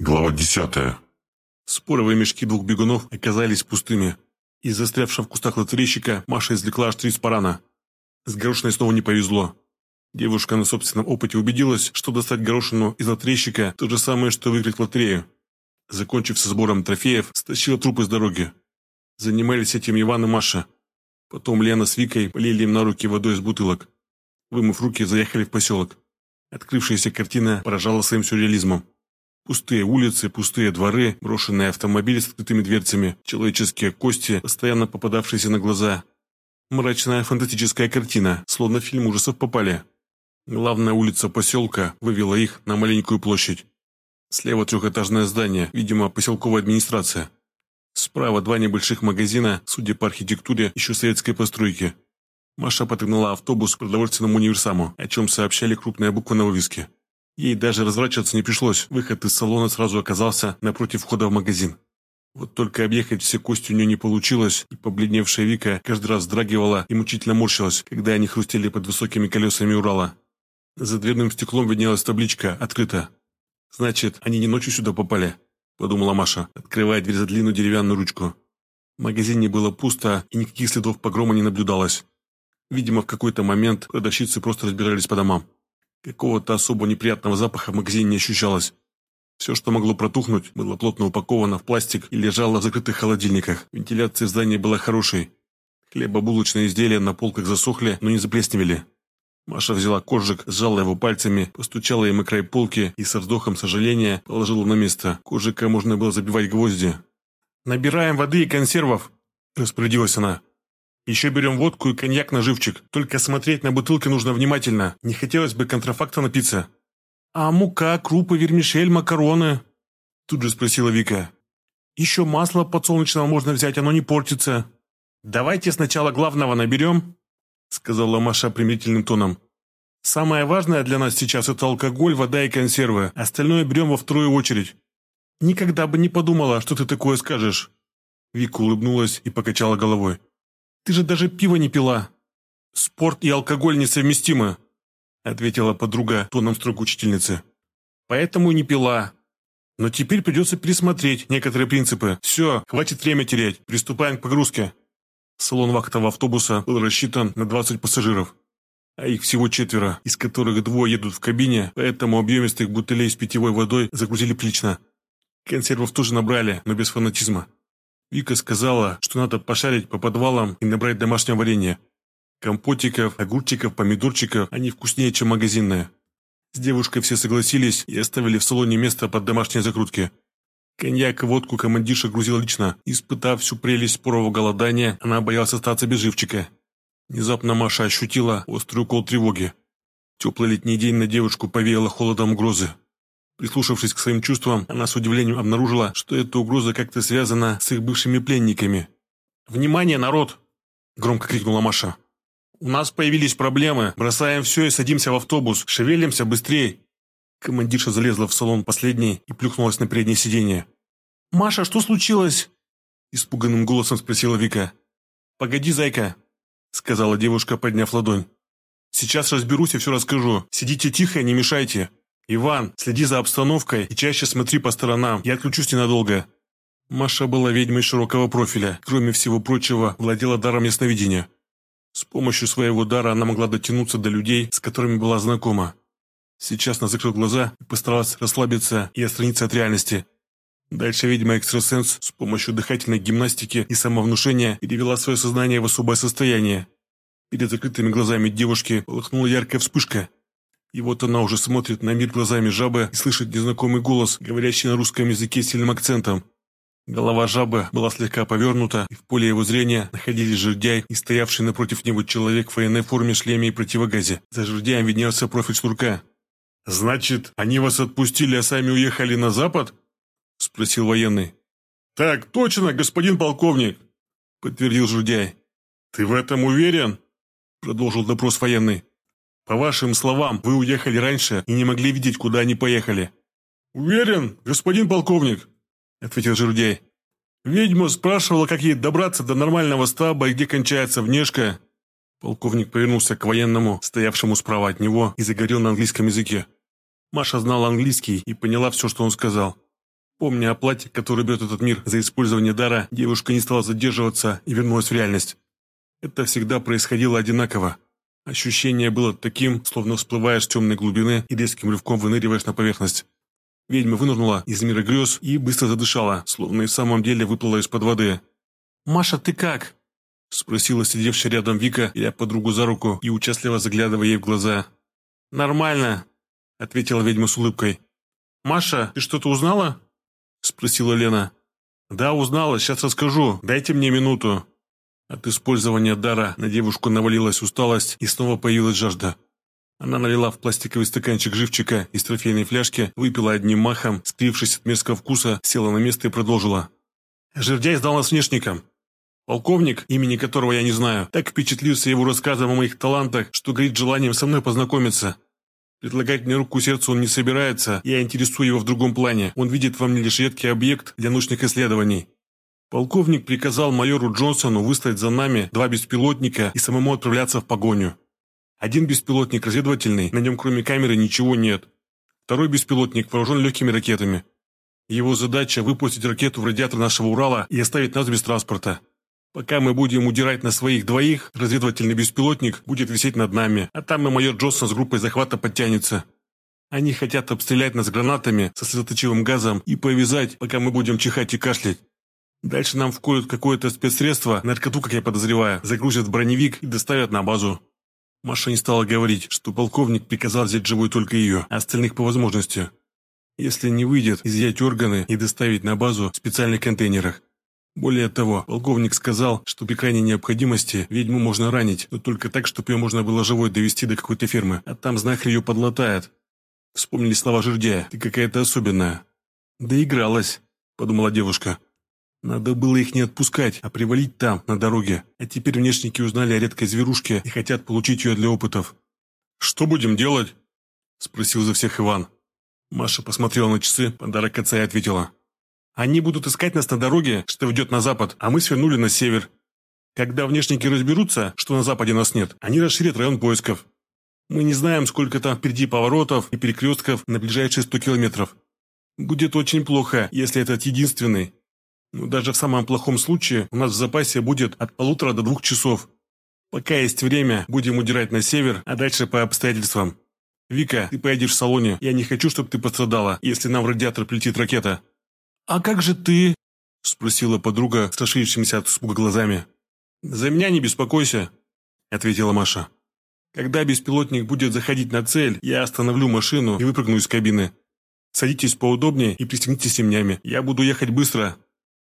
Глава десятая. Споровые мешки двух бегунов оказались пустыми. Из застрявшего в кустах лотерейщика Маша извлекла аж три спарана. С горошиной снова не повезло. Девушка на собственном опыте убедилась, что достать горошину из лотерейщика – то же самое, что выиграть лотерею. Закончив со сбором трофеев, стащила трупы с дороги. Занимались этим Иван и Маша. Потом Лена с Викой полили им на руки водой из бутылок. Вымыв руки, заехали в поселок. Открывшаяся картина поражала своим сюрреализмом. Пустые улицы, пустые дворы, брошенные автомобили с открытыми дверцами, человеческие кости, постоянно попадавшиеся на глаза. Мрачная фантастическая картина, словно фильм ужасов попали. Главная улица поселка вывела их на маленькую площадь. Слева трехэтажное здание, видимо, поселковая администрация. Справа два небольших магазина, судя по архитектуре, еще советской постройки. Маша подогнала автобус к продовольственному универсаму, о чем сообщали крупные буквы на вывеске. Ей даже разворачиваться не пришлось, выход из салона сразу оказался напротив входа в магазин. Вот только объехать все кости у нее не получилось, и побледневшая Вика каждый раз вздрагивала и мучительно морщилась, когда они хрустели под высокими колесами Урала. За дверным стеклом виднелась табличка «Открыто». «Значит, они не ночью сюда попали», – подумала Маша, открывая дверь за длинную деревянную ручку. В магазине было пусто, и никаких следов погрома не наблюдалось. Видимо, в какой-то момент продавщицы просто разбирались по домам. Какого-то особо неприятного запаха в магазине не ощущалось. Все, что могло протухнуть, было плотно упаковано в пластик и лежало в закрытых холодильниках. Вентиляция в здании была хорошей. Хлебобулочные изделия на полках засохли, но не заплесневели. Маша взяла коржик, сжала его пальцами, постучала им и край полки и со вздохом сожаления положила на место. Коржика можно было забивать гвозди. «Набираем воды и консервов!» – распорядилась она. Еще берем водку и коньяк на живчик. Только смотреть на бутылки нужно внимательно. Не хотелось бы контрафакта напиться». «А мука, крупы, вермишель, макароны?» Тут же спросила Вика. «Еще масло подсолнечного можно взять, оно не портится». «Давайте сначала главного наберем», сказала Маша примирительным тоном. «Самое важное для нас сейчас это алкоголь, вода и консервы. Остальное берем во вторую очередь». «Никогда бы не подумала, что ты такое скажешь». Вика улыбнулась и покачала головой. Ты же даже пиво не пила. Спорт и алкоголь несовместимы, ответила подруга тоном строгой учительницы. Поэтому не пила. Но теперь придется пересмотреть некоторые принципы. Все, хватит время терять, приступаем к погрузке. Салон вахтового автобуса был рассчитан на 20 пассажиров. А их всего четверо, из которых двое едут в кабине, поэтому объемистых бутылей с питьевой водой загрузили прилично. Консервов тоже набрали, но без фанатизма. Вика сказала, что надо пошарить по подвалам и набрать домашнее варенье. Компотиков, огурчиков, помидорчиков, они вкуснее, чем магазинные. С девушкой все согласились и оставили в салоне место под домашние закрутки. Коньяк и водку командирша грузила лично. Испытав всю прелесть спорового голодания, она боялась остаться без живчика. Внезапно Маша ощутила острый укол тревоги. Теплый летний день на девушку повеяло холодом угрозы. Прислушавшись к своим чувствам, она с удивлением обнаружила, что эта угроза как-то связана с их бывшими пленниками. «Внимание, народ!» – громко крикнула Маша. «У нас появились проблемы. Бросаем все и садимся в автобус. Шевелимся быстрее!» Командирша залезла в салон последней и плюхнулась на переднее сиденье. «Маша, что случилось?» Испуганным голосом спросила Вика. «Погоди, зайка», — сказала девушка, подняв ладонь. «Сейчас разберусь и все расскажу. Сидите тихо и не мешайте». «Иван, следи за обстановкой и чаще смотри по сторонам, я отключусь ненадолго». Маша была ведьмой широкого профиля, кроме всего прочего, владела даром ясновидения. С помощью своего дара она могла дотянуться до людей, с которыми была знакома. Сейчас она закрыла глаза и постаралась расслабиться и отстраниться от реальности. Дальше ведьма-экстрасенс с помощью дыхательной гимнастики и самовнушения перевела свое сознание в особое состояние. Перед закрытыми глазами девушки полыхнула яркая вспышка, и вот она уже смотрит на мир глазами жабы и слышит незнакомый голос, говорящий на русском языке с сильным акцентом. Голова жабы была слегка повернута, и в поле его зрения находились жердяй и стоявший напротив него человек в военной форме, шлеме и противогазе. За жердяем виднелся профиль сурка. «Значит, они вас отпустили, а сами уехали на запад?» – спросил военный. «Так точно, господин полковник!» – подтвердил жердяй. «Ты в этом уверен?» – продолжил допрос военный. По вашим словам, вы уехали раньше и не могли видеть, куда они поехали. Уверен, господин полковник, ответил Жердяй. Ведьма спрашивала, как ей добраться до нормального стаба и где кончается внешка. Полковник повернулся к военному, стоявшему справа от него, и заговорил на английском языке. Маша знала английский и поняла все, что он сказал. Помня о плате, которое берет этот мир за использование дара, девушка не стала задерживаться и вернулась в реальность. Это всегда происходило одинаково. Ощущение было таким, словно всплываешь с темной глубины и резким рывком выныриваешь на поверхность. Ведьма вынырнула из мира грез и быстро задышала, словно и в самом деле выплыла из-под воды. «Маша, ты как?» – спросила сидевшая рядом Вика, я подругу за руку и участливо заглядывая ей в глаза. «Нормально», – ответила ведьма с улыбкой. «Маша, ты что-то узнала?» – спросила Лена. «Да, узнала, сейчас расскажу, дайте мне минуту». От использования дара на девушку навалилась усталость и снова появилась жажда. Она налила в пластиковый стаканчик живчика из трофейной фляжки, выпила одним махом, скрившись от мерзкого вкуса, села на место и продолжила. «Жердяй сдал нас внешникам. Полковник, имени которого я не знаю, так впечатлился его рассказом о моих талантах, что горит желанием со мной познакомиться. Предлагать мне руку сердцу он не собирается, я интересую его в другом плане. Он видит во мне лишь редкий объект для научных исследований. Полковник приказал майору Джонсону выслать за нами два беспилотника и самому отправляться в погоню. Один беспилотник разведывательный, на нем кроме камеры ничего нет. Второй беспилотник вооружен легкими ракетами. Его задача – выпустить ракету в радиатор нашего Урала и оставить нас без транспорта. Пока мы будем удирать на своих двоих, разведывательный беспилотник будет висеть над нами, а там и майор Джонсон с группой захвата подтянется. Они хотят обстрелять нас гранатами со слезоточивым газом и повязать, пока мы будем чихать и кашлять. Дальше нам вколют какое-то спецсредство, наркоту, как я подозреваю, загрузят в броневик и доставят на базу. Маша не стала говорить, что полковник приказал взять живой только ее, а остальных по возможности. Если не выйдет, изъять органы и доставить на базу в специальных контейнерах. Более того, полковник сказал, что при крайней необходимости ведьму можно ранить, но только так, чтобы ее можно было живой довести до какой-то фермы, а там знахарь ее подлатает. Вспомнили слова жердяя, ты какая-то особенная. «Доигралась», — подумала девушка. Надо было их не отпускать, а привалить там, на дороге. А теперь внешники узнали о редкой зверушке и хотят получить ее для опытов. «Что будем делать?» – спросил за всех Иван. Маша посмотрела на часы, подарок отца и ответила. Они будут искать нас на дороге, что ведет на запад, а мы свернули на север. Когда внешники разберутся, что на западе нас нет, они расширят район поисков. Мы не знаем, сколько там впереди поворотов и перекрестков на ближайшие сто километров. Будет очень плохо, если этот единственный. Но даже в самом плохом случае у нас в запасе будет от полутора до двух часов. Пока есть время, будем удирать на север, а дальше по обстоятельствам. Вика, ты поедешь в салоне. Я не хочу, чтобы ты пострадала, если нам в радиатор прилетит ракета. «А как же ты?» – спросила подруга с расширившимися от испуга глазами. «За меня не беспокойся», – ответила Маша. «Когда беспилотник будет заходить на цель, я остановлю машину и выпрыгну из кабины. Садитесь поудобнее и пристегнитесь ремнями. Я буду ехать быстро,